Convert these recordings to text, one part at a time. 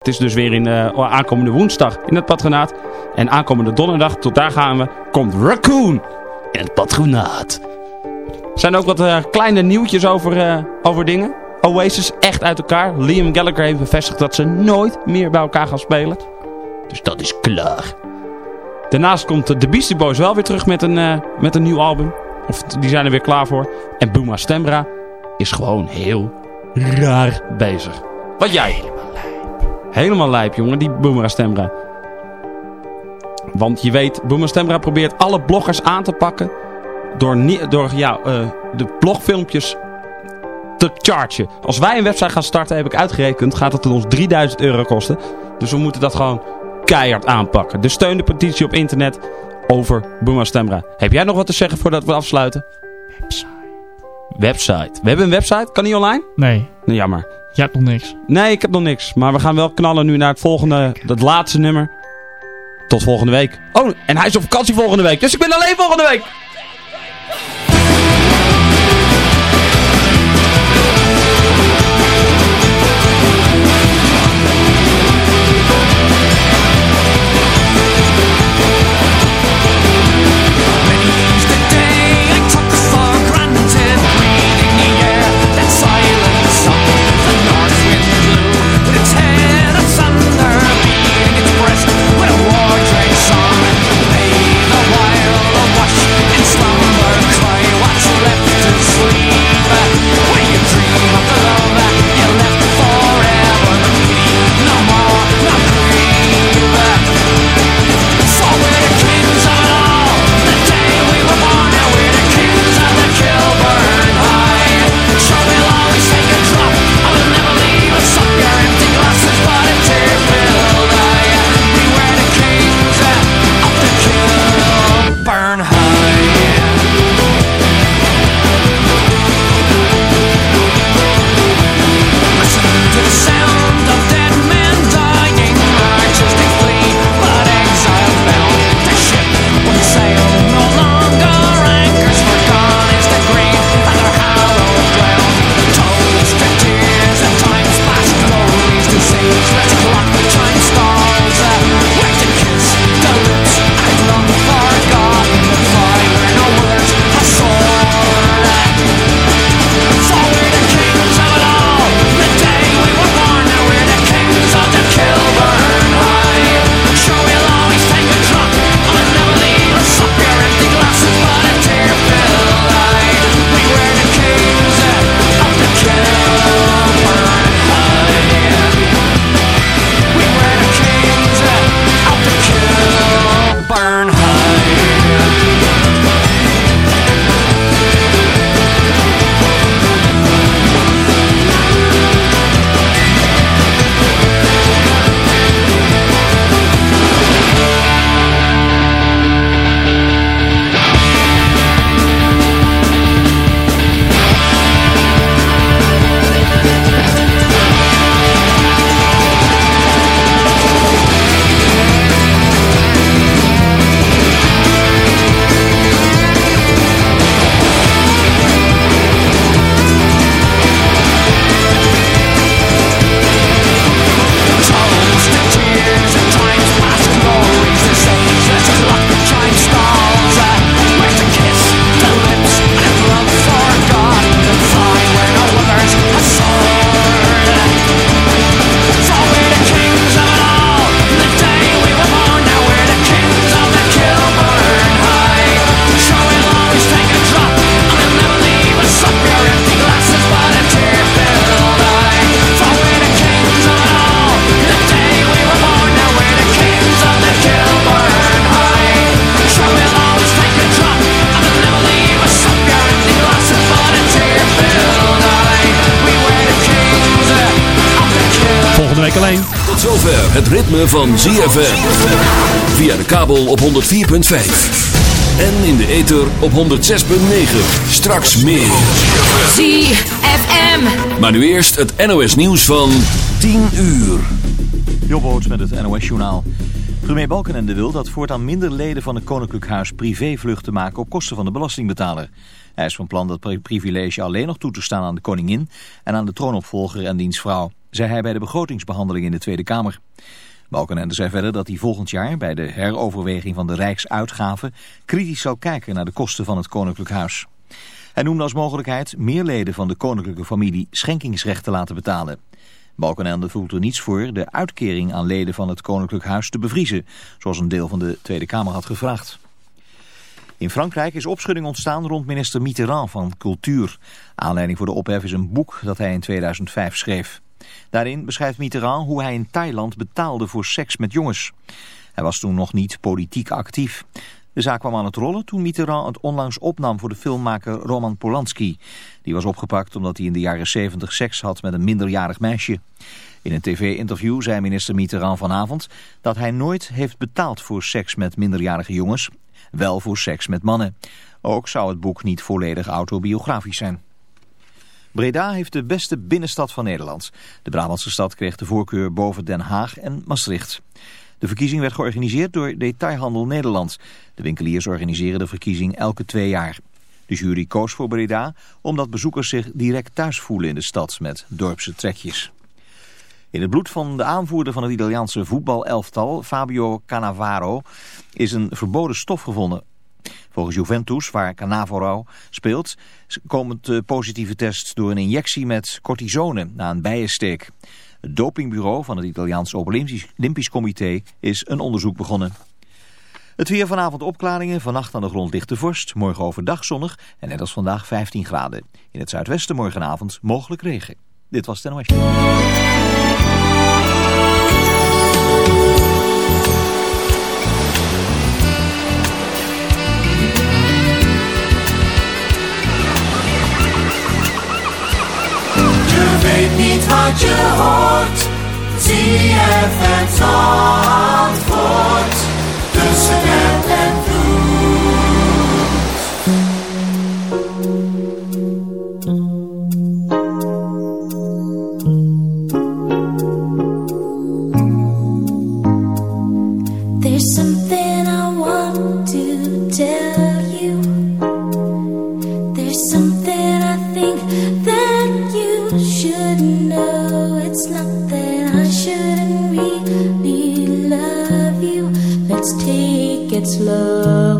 Het is dus weer in uh, aankomende woensdag in het patronaat. En aankomende donderdag, tot daar gaan we, komt Raccoon in het patronaat. Er zijn ook wat uh, kleine nieuwtjes over, uh, over dingen. Oasis echt uit elkaar. Liam Gallagher heeft bevestigd dat ze nooit meer bij elkaar gaan spelen. Dus dat is klaar. Daarnaast komt de Beastie Boys wel weer terug met een, met een nieuw album. Of die zijn er weer klaar voor. En Booma Stembra is gewoon heel raar bezig. Wat jij? Helemaal lijp, jongen, die Boomera Stembra. Want je weet, Boomera Stembra probeert alle bloggers aan te pakken... door, door ja, uh, de blogfilmpjes te chargen. Als wij een website gaan starten, heb ik uitgerekend... gaat het ons 3000 euro kosten. Dus we moeten dat gewoon keihard aanpakken. Dus steun de petitie op internet over Boomera Stembra. Heb jij nog wat te zeggen voordat we afsluiten? Website. Website. We hebben een website. Kan die online? Nee. nee jammer. Je hebt nog niks. Nee, ik heb nog niks. Maar we gaan wel knallen nu naar het volgende, het laatste nummer. Tot volgende week. Oh, en hij is op vakantie volgende week. Dus ik ben alleen volgende week. Ritme van ZFM. Via de kabel op 104.5. En in de ether op 106.9. Straks meer. ZFM. Maar nu eerst het NOS nieuws van 10 uur. Jobboots met het NOS journaal. Premier Balkenende wil dat voortaan minder leden van het Koninklijk Huis privévluchten maken op kosten van de belastingbetaler. Hij is van plan dat privilege alleen nog toe te staan aan de koningin en aan de troonopvolger en dienstvrouw. Zei hij bij de begrotingsbehandeling in de Tweede Kamer. Balkenende zei verder dat hij volgend jaar bij de heroverweging van de Rijksuitgaven kritisch zal kijken naar de kosten van het Koninklijk Huis. Hij noemde als mogelijkheid meer leden van de koninklijke familie schenkingsrecht te laten betalen. Balkenende voelt er niets voor de uitkering aan leden van het Koninklijk Huis te bevriezen, zoals een deel van de Tweede Kamer had gevraagd. In Frankrijk is opschudding ontstaan rond minister Mitterrand van Cultuur. Aanleiding voor de ophef is een boek dat hij in 2005 schreef. Daarin beschrijft Mitterrand hoe hij in Thailand betaalde voor seks met jongens. Hij was toen nog niet politiek actief. De zaak kwam aan het rollen toen Mitterrand het onlangs opnam voor de filmmaker Roman Polanski. Die was opgepakt omdat hij in de jaren 70 seks had met een minderjarig meisje. In een tv-interview zei minister Mitterrand vanavond dat hij nooit heeft betaald voor seks met minderjarige jongens, wel voor seks met mannen. Ook zou het boek niet volledig autobiografisch zijn. Breda heeft de beste binnenstad van Nederland. De Brabantse stad kreeg de voorkeur boven Den Haag en Maastricht. De verkiezing werd georganiseerd door Detailhandel Nederland. De winkeliers organiseren de verkiezing elke twee jaar. De jury koos voor Breda omdat bezoekers zich direct thuis voelen in de stad met dorpse trekjes. In het bloed van de aanvoerder van het Italiaanse voetbalelftal, Fabio Cannavaro, is een verboden stof gevonden. Volgens Juventus, waar Cannavaro speelt, komt de positieve test door een injectie met cortisone na een bijensteek. Het dopingbureau van het Italiaanse Olympisch Comité is een onderzoek begonnen. Het weer vanavond opklaringen, vannacht aan de grond lichte vorst, morgen overdag zonnig en net als vandaag 15 graden. In het zuidwesten morgenavond mogelijk regen. Dit was NOS. Weet niet wat je hoort. ZFM antwoord. Tussen app really love you. Let's take it slow.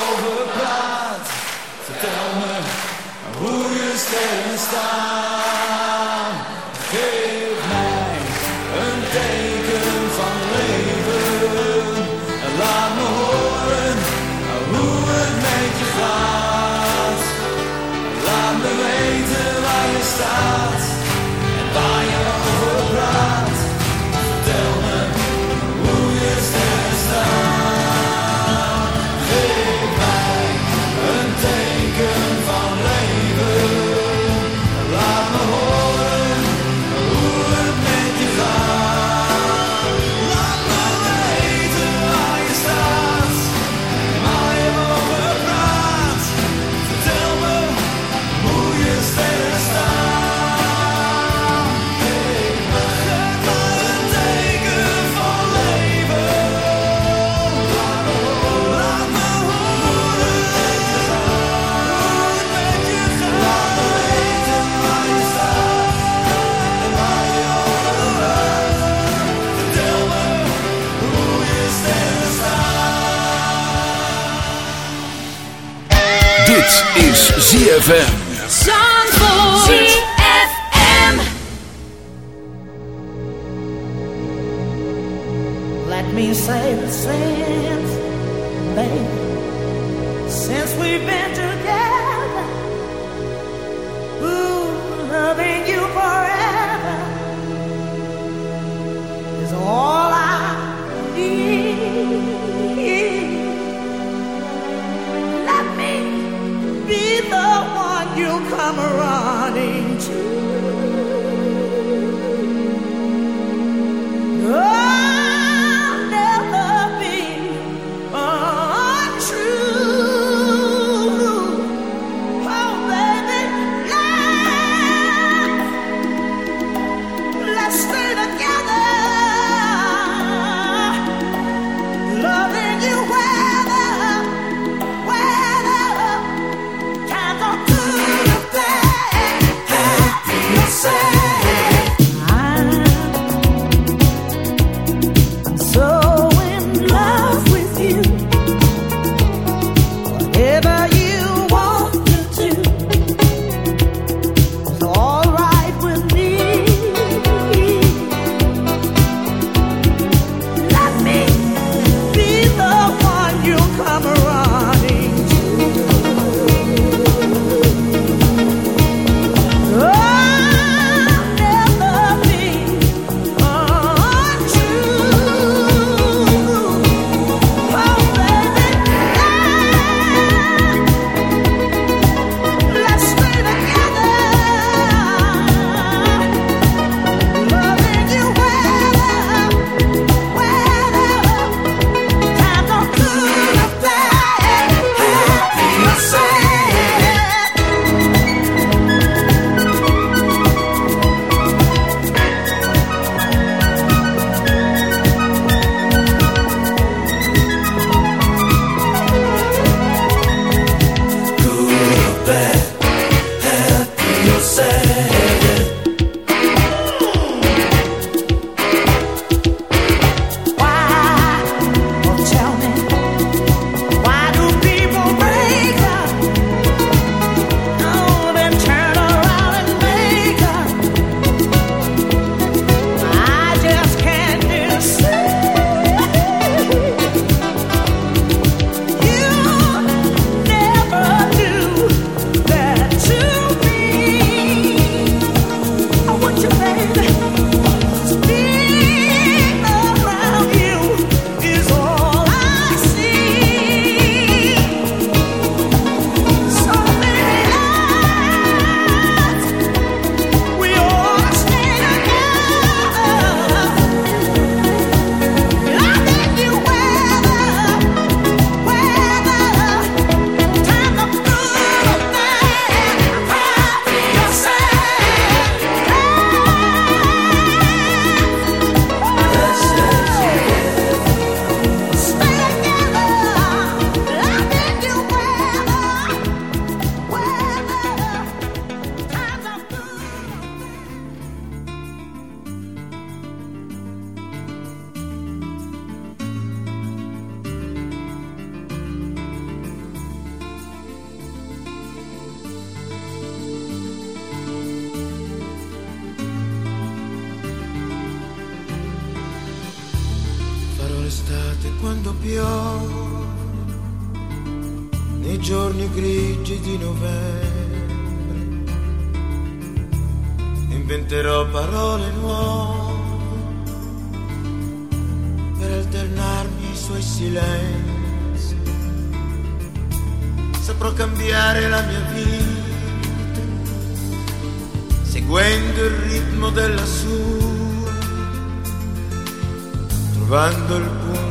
Celestine. is ZFM. ZFM. Let me say the same, babe. Since we've been triste quando piove, nei giorni grigi di novembre, inventerò parole nuove per alternarmi i suoi silenzi, saprò cambiare la mia vita seguendo il ritmo della sua, trovando il punto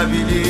la ville.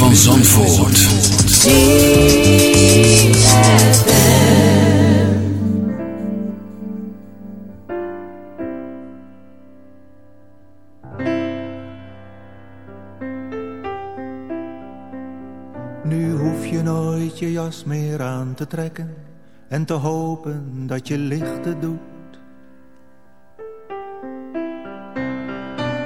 van Zandvoort. Nu hoef je nooit je jas meer aan te trekken en te hopen dat je lichten doet.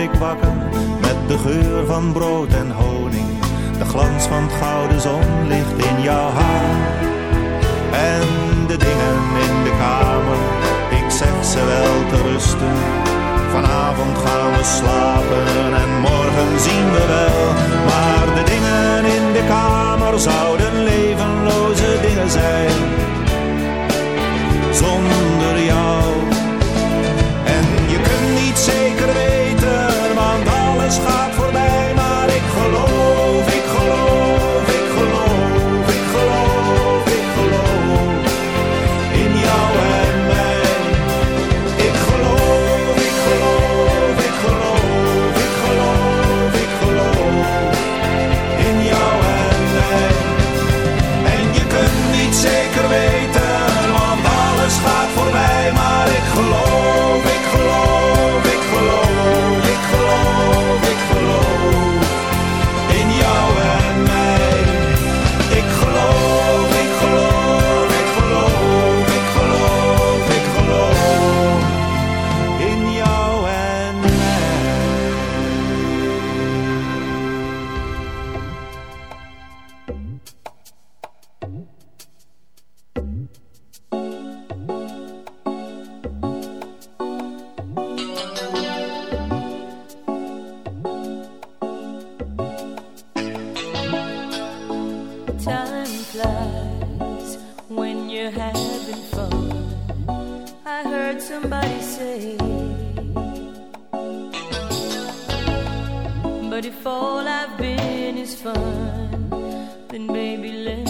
ik wakker met de geur van brood en honing. De glans van het gouden zonlicht in jouw haar. En de dingen in de kamer, ik zeg ze wel te rusten. Vanavond gaan we slapen en morgen zien we wel. Maar de dingen in de kamer zouden levenloze dingen zijn. Zonder jou. Then baby let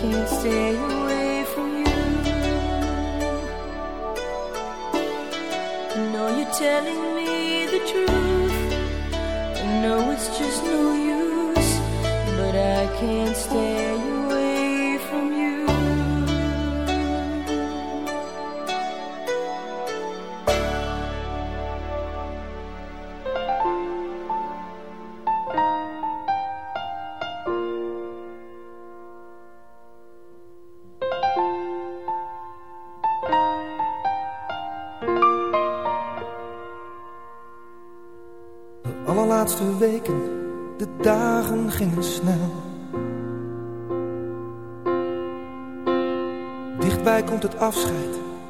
can't stay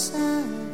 sun